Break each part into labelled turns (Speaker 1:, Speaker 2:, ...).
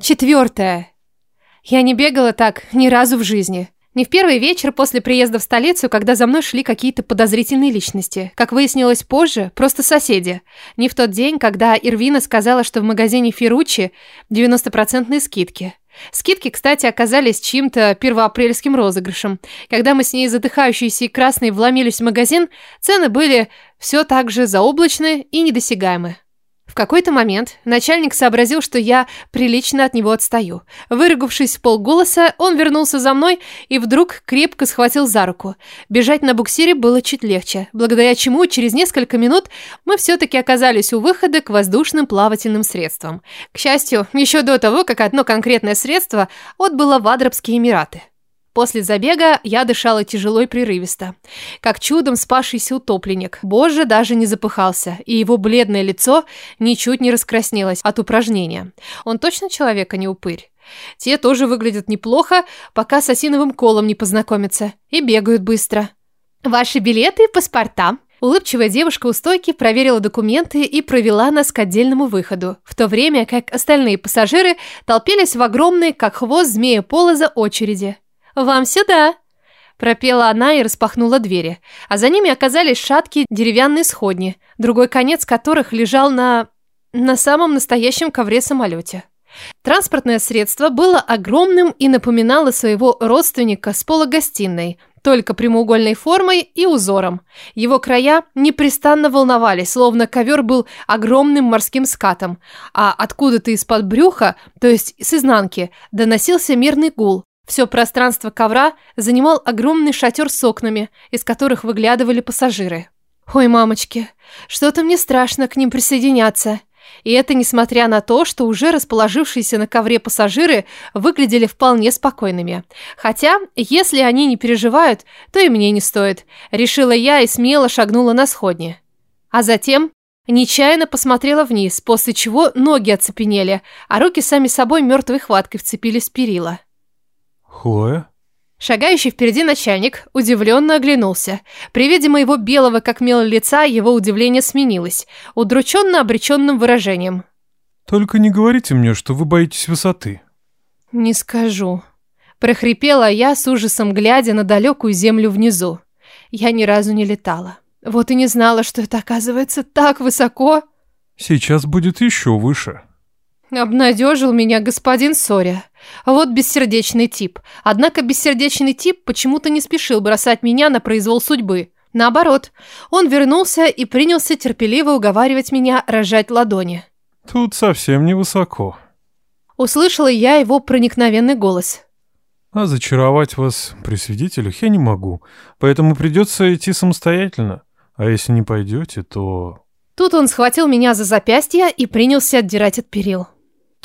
Speaker 1: Четвертое. Я не бегала так ни разу в жизни. Не в первый вечер после приезда в столицу, когда за мной шли какие-то подозрительные личности. Как выяснилось позже, просто соседи. Не в тот день, когда Ирвина сказала, что в магазине Ферручи 90% скидки. Скидки, кстати, оказались чьим-то первоапрельским розыгрышем. Когда мы с ней задыхающиеся и красные вломились в магазин, цены были все так же заоблачны и недосягаемы. Какой-то момент начальник сообразил, что я прилично от него отстаю. Выругавшись в полголоса, он вернулся за мной и вдруг крепко схватил за руку. Бежать на буксире было чуть легче, благодаря чему через несколько минут мы все-таки оказались у выхода к воздушным плавательным средствам. К счастью, еще до того, как одно конкретное средство отбыло в Адрабские Эмираты. После забега я дышала тяжело и прерывисто. Как чудом спасшийся утопленник. Боже даже не запыхался, и его бледное лицо ничуть не раскраснелось от упражнения. Он точно человек, а не упырь. Те тоже выглядят неплохо, пока с осиновым колом не познакомятся. И бегают быстро. «Ваши билеты и паспорта», Улыбчивая девушка у стойки проверила документы и провела нас к отдельному выходу, в то время как остальные пассажиры толпились в огромной, как хвост змея полоза, очереди. «Вам сюда!» Пропела она и распахнула двери, а за ними оказались шаткие деревянные сходни, другой конец которых лежал на... на самом настоящем ковре-самолете. Транспортное средство было огромным и напоминало своего родственника с полугостиной, только прямоугольной формой и узором. Его края непрестанно волновали, словно ковер был огромным морским скатом, а откуда-то из-под брюха, то есть с изнанки, доносился мирный гул, все пространство ковра занимал огромный шатер с окнами, из которых выглядывали пассажиры. Ой, мамочки, что-то мне страшно к ним присоединяться. И это несмотря на то, что уже расположившиеся на ковре пассажиры выглядели вполне спокойными. Хотя, если они не переживают, то и мне не стоит. Решила я и смело шагнула на сходни. А затем нечаянно посмотрела вниз, после чего ноги оцепенели, а руки сами собой мертвой хваткой вцепились в перила.
Speaker 2: Хлоя?
Speaker 1: Шагающий впереди начальник удивленно оглянулся. При виде моего белого как мел лица его удивление сменилось, удрученно обреченным выражением.
Speaker 2: «Только не говорите мне, что вы боитесь высоты».
Speaker 1: «Не скажу». Прохрипела я с ужасом, глядя на далекую землю внизу. Я ни разу не летала. Вот и не знала, что это оказывается так высоко.
Speaker 2: «Сейчас будет еще выше».
Speaker 1: Обнадежил меня господин Соря. Вот бессердечный тип. Однако бессердечный тип почему-то не спешил бросать меня на произвол судьбы. Наоборот, он вернулся и принялся терпеливо уговаривать меня рожать ладони.
Speaker 2: Тут совсем невысоко.
Speaker 1: Услышала я его проникновенный голос.
Speaker 2: А зачаровать вас при свидетелях я не могу, поэтому придется идти самостоятельно. А если не пойдете, то...
Speaker 1: Тут он схватил меня за запястье и принялся отдирать от перил.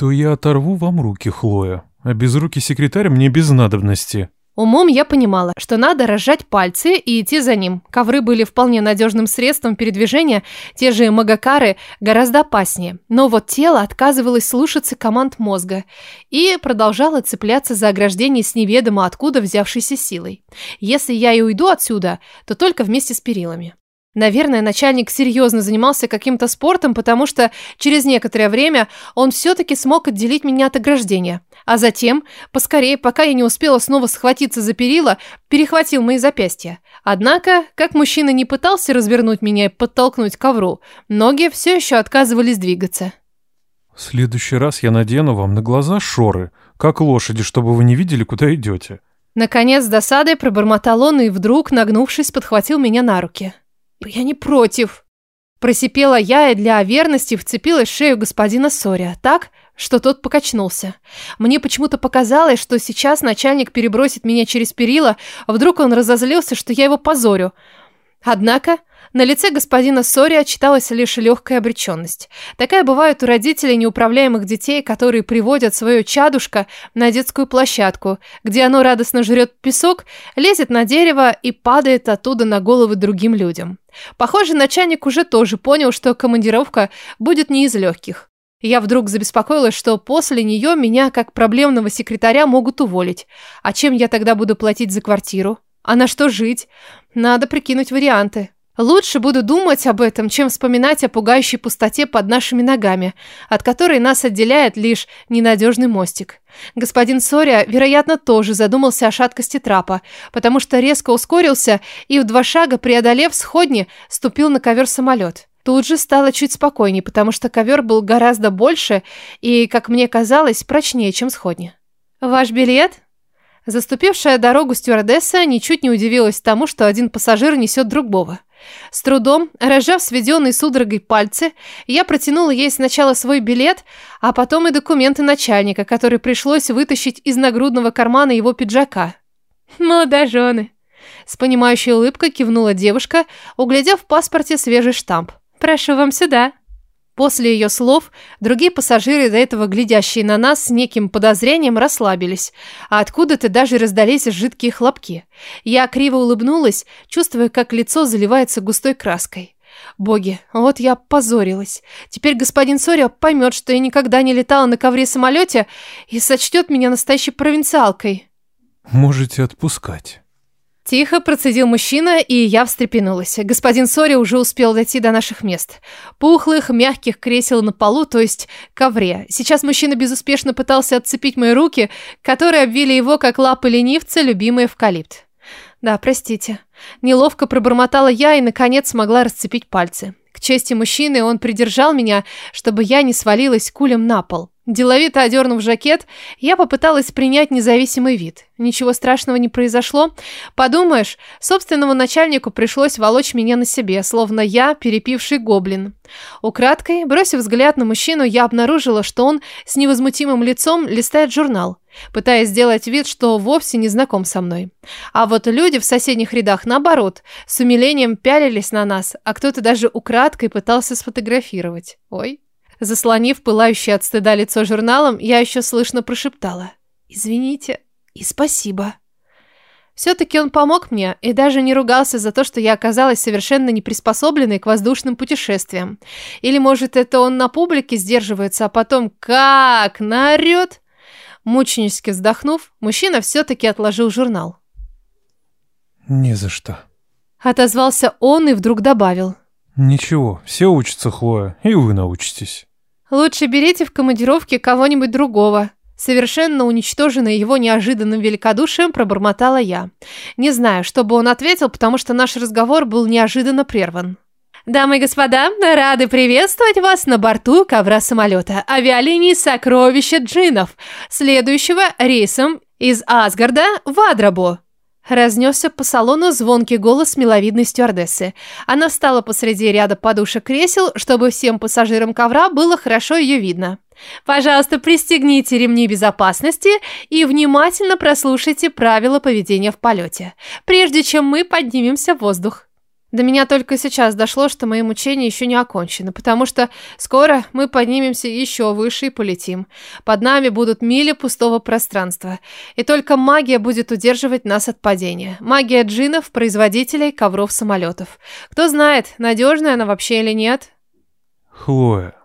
Speaker 2: То я оторву вам руки, Хлоя. А без руки секретарь мне без надобности.
Speaker 1: Умом я понимала, что надо разжать пальцы и идти за ним. Ковры были вполне надежным средством передвижения, те же магакары гораздо опаснее. Но вот тело отказывалось слушаться команд мозга и продолжало цепляться за ограждение с неведомо откуда взявшейся силой. Если я и уйду отсюда, то только вместе с перилами. Наверное, начальник серьезно занимался каким-то спортом, потому что через некоторое время он все-таки смог отделить меня от ограждения. А затем, поскорее, пока я не успела снова схватиться за перила, перехватил мои запястья. Однако, как мужчина не пытался развернуть меня и подтолкнуть к ковру, ноги все еще отказывались двигаться.
Speaker 2: «В следующий раз я надену вам на глаза шоры, как лошади, чтобы вы не видели, куда идете».
Speaker 1: Наконец, с досадой пробормотал он и вдруг, нагнувшись, подхватил меня на руки. «Я не против!» Просипела я и для верности вцепилась в шею господина Соря, так, что тот покачнулся. Мне почему-то показалось, что сейчас начальник перебросит меня через перила, а вдруг он разозлился, что я его позорю. Однако на лице господина Сори читалась лишь легкая обреченность. Такая бывает у родителей неуправляемых детей, которые приводят свое чадушка на детскую площадку, где оно радостно жрет песок, лезет на дерево и падает оттуда на головы другим людям. Похоже, начальник уже тоже понял, что командировка будет не из легких. Я вдруг забеспокоилась, что после нее меня, как проблемного секретаря, могут уволить. А чем я тогда буду платить за квартиру? А на что жить? Надо прикинуть варианты. Лучше буду думать об этом, чем вспоминать о пугающей пустоте под нашими ногами, от которой нас отделяет лишь ненадежный мостик. Господин Сория, вероятно, тоже задумался о шаткости трапа, потому что резко ускорился и в два шага, преодолев сходни, ступил на ковер-самолет. Тут же стало чуть спокойнее, потому что ковер был гораздо больше и, как мне казалось, прочнее, чем сходни. «Ваш билет?» Заступившая дорогу стюардесса ничуть не удивилась тому, что один пассажир несет другого. С трудом, разжав сведенные судорогой пальцы, я протянула ей сначала свой билет, а потом и документы начальника, которые пришлось вытащить из нагрудного кармана его пиджака. «Молодожены!» С понимающей улыбкой кивнула девушка, углядев в паспорте свежий штамп. «Прошу вам сюда». После ее слов другие пассажиры, до этого глядящие на нас с неким подозрением, расслабились, а откуда-то даже раздались жидкие хлопки. Я криво улыбнулась, чувствуя, как лицо заливается густой краской. Боги, вот я позорилась. Теперь господин Сорио поймет, что я никогда не летала на ковре-самолете и сочтет меня настоящей провинциалкой.
Speaker 2: Можете отпускать.
Speaker 1: Тихо процедил мужчина, и я встрепенулась. Господин Сори уже успел дойти до наших мест. Пухлых, мягких кресел на полу, то есть ковре. Сейчас мужчина безуспешно пытался отцепить мои руки, которые обвили его, как лапы ленивца, любимый эвкалипт. Да, простите. Неловко пробормотала я и, наконец, смогла расцепить пальцы. К чести мужчины, он придержал меня, чтобы я не свалилась кулем на пол. Деловито одернув жакет, я попыталась принять независимый вид. Ничего страшного не произошло. Подумаешь, собственному начальнику пришлось волочь меня на себе, словно я перепивший гоблин. Украдкой, бросив взгляд на мужчину, я обнаружила, что он с невозмутимым лицом листает журнал, пытаясь сделать вид, что вовсе не знаком со мной. А вот люди в соседних рядах, наоборот, с умилением пялились на нас, а кто-то даже украдкой пытался сфотографировать. Ой. Заслонив пылающее от стыда лицо журналом, я еще слышно прошептала. «Извините и спасибо». Все-таки он помог мне и даже не ругался за то, что я оказалась совершенно не приспособленной к воздушным путешествиям. Или, может, это он на публике сдерживается, а потом как наорет? Мученически вздохнув, мужчина все-таки отложил журнал.
Speaker 2: «Не за что».
Speaker 1: Отозвался он и вдруг добавил.
Speaker 2: «Ничего, все учатся, Хлоя, и вы научитесь».
Speaker 1: Лучше берите в командировке кого-нибудь другого. Совершенно уничтоженная его неожиданным великодушием, пробормотала я. Не знаю, что бы он ответил, потому что наш разговор был неожиданно прерван. Дамы и господа, рады приветствовать вас на борту ковра самолета авиалинии «Сокровища джинов», следующего рейсом из Асгарда в Адрабу. Разнесся по салону звонкий голос миловидной стюардессы. Она встала посреди ряда подушек кресел, чтобы всем пассажирам ковра было хорошо ее видно. «Пожалуйста, пристегните ремни безопасности и внимательно прослушайте правила поведения в полете, прежде чем мы поднимемся в воздух». До меня только сейчас дошло, что мои мучения еще не окончены, потому что скоро мы поднимемся еще выше и полетим. Под нами будут мили пустого пространства, и только магия будет удерживать нас от падения. Магия джинов, производителей ковров-самолетов. Кто знает, надежная она вообще или нет?
Speaker 2: Хлоя.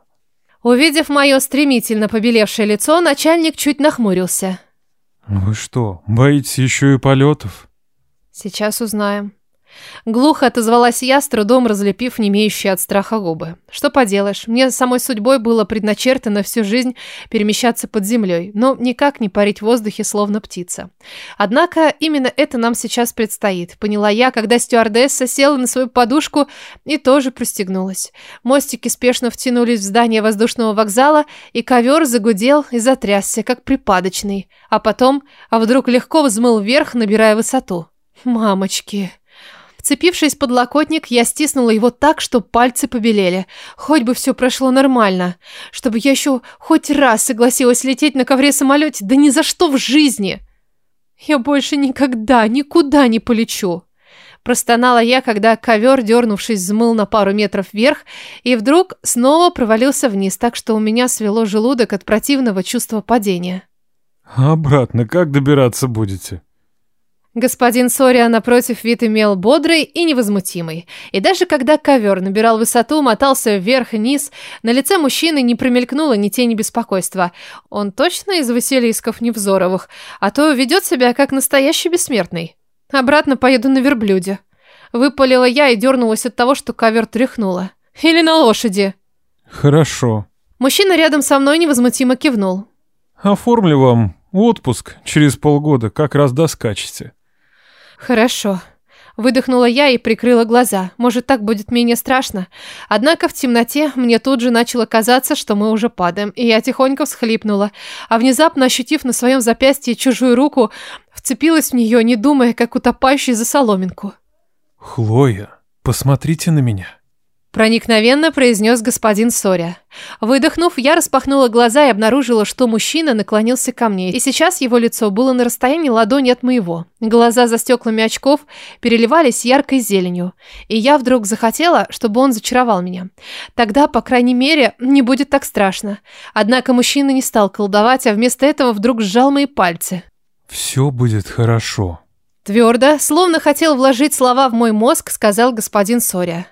Speaker 1: Увидев мое стремительно побелевшее лицо, начальник чуть нахмурился.
Speaker 2: Вы что, боитесь еще и полетов?
Speaker 1: Сейчас узнаем. Глухо отозвалась я, с трудом разлепив немеющие от страха губы. Что поделаешь, мне самой судьбой было предначертано всю жизнь перемещаться под землей, но никак не парить в воздухе, словно птица. Однако именно это нам сейчас предстоит, поняла я, когда стюардесса села на свою подушку и тоже пристегнулась. Мостики спешно втянулись в здание воздушного вокзала, и ковер загудел и затрясся, как припадочный, а потом, а вдруг легко взмыл вверх, набирая высоту. «Мамочки!» Вцепившись в подлокотник, я стиснула его так, что пальцы побелели. Хоть бы все прошло нормально. Чтобы я еще хоть раз согласилась лететь на ковре-самолете, да ни за что в жизни. Я больше никогда никуда не полечу. Простонала я, когда ковер, дернувшись, взмыл на пару метров вверх и вдруг снова провалился вниз, так что у меня свело желудок от противного чувства падения.
Speaker 2: Обратно как добираться будете?
Speaker 1: Господин Сория, напротив, вид имел бодрый и невозмутимый. И даже когда ковер набирал высоту, мотался вверх-вниз, на лице мужчины не промелькнуло ни тени беспокойства. Он точно из Василисков Невзоровых, а то ведет себя как настоящий бессмертный. Обратно поеду на верблюде. Выпалила я и дернулась от того, что ковер тряхнула. Или на лошади.
Speaker 2: Хорошо.
Speaker 1: Мужчина рядом со мной невозмутимо кивнул.
Speaker 2: Оформлю вам отпуск через полгода, как раз доскачете.
Speaker 1: Хорошо. Выдохнула я и прикрыла глаза. Может, так будет менее страшно. Однако в темноте мне тут же начало казаться, что мы уже падаем, и я тихонько всхлипнула, а внезапно, ощутив на своем запястье чужую руку, вцепилась в нее, не думая, как утопающий за соломинку.
Speaker 2: «Хлоя, посмотрите на меня».
Speaker 1: Проникновенно произнес господин Соря. Выдохнув, я распахнула глаза и обнаружила, что мужчина наклонился ко мне, и сейчас его лицо было на расстоянии ладони от моего. Глаза за стеклами очков переливались яркой зеленью, и я вдруг захотела, чтобы он зачаровал меня. Тогда, по крайней мере, не будет так страшно. Однако мужчина не стал колдовать, а вместо этого вдруг сжал мои пальцы.
Speaker 2: «Все будет хорошо»,
Speaker 1: Твердо, словно хотел вложить слова в мой мозг, сказал господин Соря.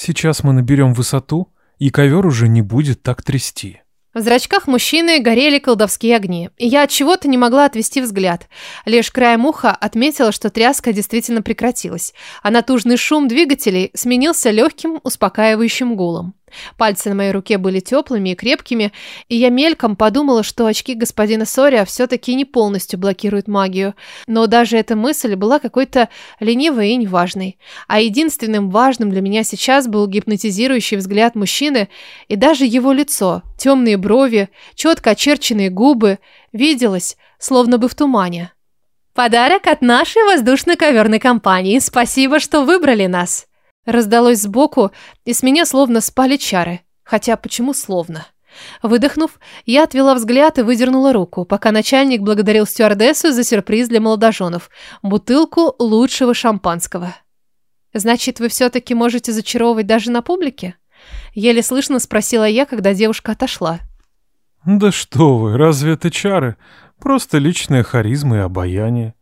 Speaker 2: Сейчас мы наберем высоту, и ковер уже не будет так трясти.
Speaker 1: В зрачках мужчины горели колдовские огни, и я от чего-то не могла отвести взгляд. Лишь краем уха отметила, что тряска действительно прекратилась, а натужный шум двигателей сменился легким, успокаивающим гулом. Пальцы на моей руке были теплыми и крепкими, и я мельком подумала, что очки господина Сория все-таки не полностью блокируют магию. Но даже эта мысль была какой-то ленивой и неважной. А единственным важным для меня сейчас был гипнотизирующий взгляд мужчины и даже его лицо, темные брови, четко очерченные губы, виделось, словно бы в тумане. «Подарок от нашей воздушно-коверной компании. Спасибо, что выбрали нас!» Раздалось сбоку, и с меня словно спали чары. Хотя почему словно? Выдохнув, я отвела взгляд и выдернула руку, пока начальник благодарил стюардессу за сюрприз для молодоженов – бутылку лучшего шампанского. «Значит, вы все-таки можете зачаровывать даже на публике?» Еле слышно спросила я, когда девушка отошла.
Speaker 2: «Да что вы, разве это чары? Просто личная харизма и обаяние.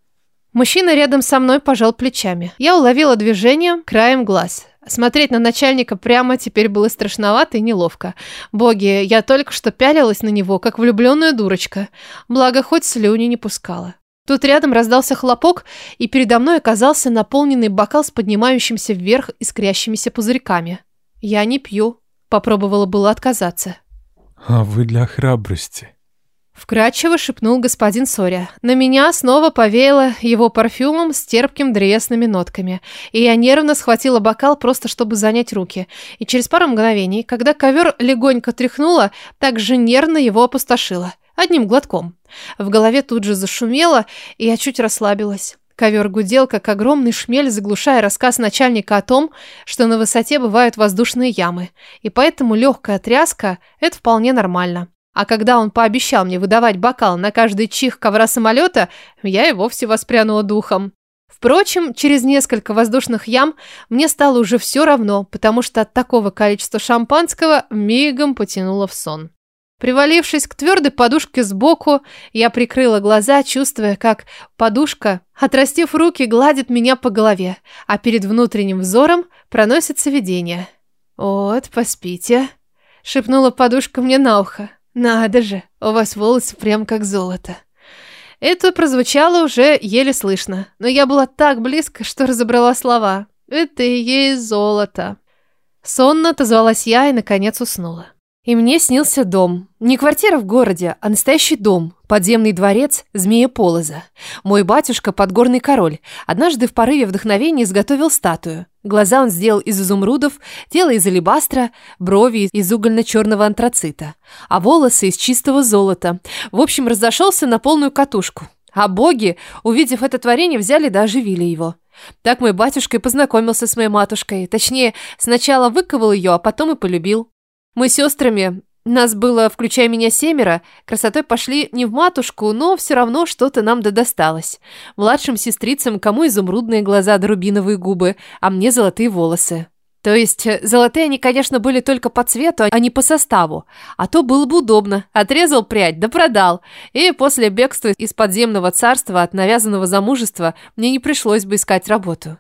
Speaker 1: Мужчина рядом со мной пожал плечами. Я уловила движение краем глаз. Смотреть на начальника прямо теперь было страшновато и неловко. Боги, я только что пялилась на него, как влюбленная дурочка. Благо, хоть слюни не пускала. Тут рядом раздался хлопок, и передо мной оказался наполненный бокал с поднимающимся вверх искрящимися пузырьками. «Я не пью», — попробовала было отказаться.
Speaker 2: «А вы для храбрости»,
Speaker 1: Вкрадчиво шепнул господин Соря. На меня снова повеяло его парфюмом с терпким древесными нотками. И я нервно схватила бокал просто чтобы занять руки. И через пару мгновений, когда ковер легонько тряхнула, так же нервно его опустошила. Одним глотком. В голове тут же зашумело, и я чуть расслабилась. Ковер гудел, как огромный шмель, заглушая рассказ начальника о том, что на высоте бывают воздушные ямы. И поэтому легкая тряска – это вполне нормально. А когда он пообещал мне выдавать бокал на каждый чих ковра самолета, я и вовсе воспрянула духом. Впрочем, через несколько воздушных ям мне стало уже все равно, потому что от такого количества шампанского мигом потянуло в сон. Привалившись к твердой подушке сбоку, я прикрыла глаза, чувствуя, как подушка, отрастив руки, гладит меня по голове, а перед внутренним взором проносится видение. «Вот, поспите», — шепнула подушка мне на ухо. «Надо же, у вас волосы прям как золото». Это прозвучало уже еле слышно, но я была так близко, что разобрала слова. «Это и есть золото». Сонно отозвалась я и, наконец, уснула. И мне снился дом. Не квартира в городе, а настоящий дом. Подземный дворец змея Полоза. Мой батюшка – подгорный король. Однажды в порыве вдохновения изготовил статую. Глаза он сделал из изумрудов, тело из алебастра, брови из угольно-черного антрацита, а волосы из чистого золота. В общем, разошелся на полную катушку. А боги, увидев это творение, взяли да оживили его. Так мой батюшка и познакомился с моей матушкой. Точнее, сначала выковал ее, а потом и полюбил. Мы с сестрами, нас было, включая меня, семеро, красотой пошли не в матушку, но все равно что-то нам да досталось. Младшим сестрицам кому изумрудные глаза да рубиновые губы, а мне золотые волосы. То есть, э, золотые они, конечно, были только по цвету, а не по составу. А то было бы удобно. Отрезал прядь, да продал. И после бегства из подземного царства от навязанного замужества мне не пришлось бы искать работу.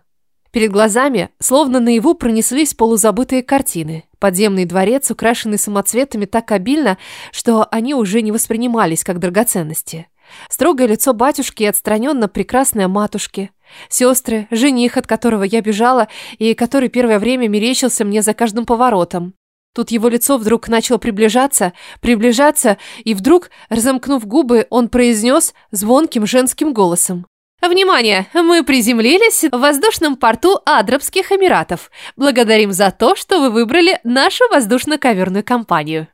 Speaker 1: Перед глазами, словно наяву, пронеслись полузабытые картины. Подземный дворец, украшенный самоцветами так обильно, что они уже не воспринимались как драгоценности. Строгое лицо батюшки и отстраненно прекрасная матушки. Сестры, жених, от которого я бежала, и который первое время мерещился мне за каждым поворотом. Тут его лицо вдруг начало приближаться, приближаться, и вдруг, разомкнув губы, он произнес звонким женским голосом. Внимание! Мы приземлились в воздушном порту Адрабских Эмиратов. Благодарим за то, что вы выбрали нашу воздушно-коверную компанию.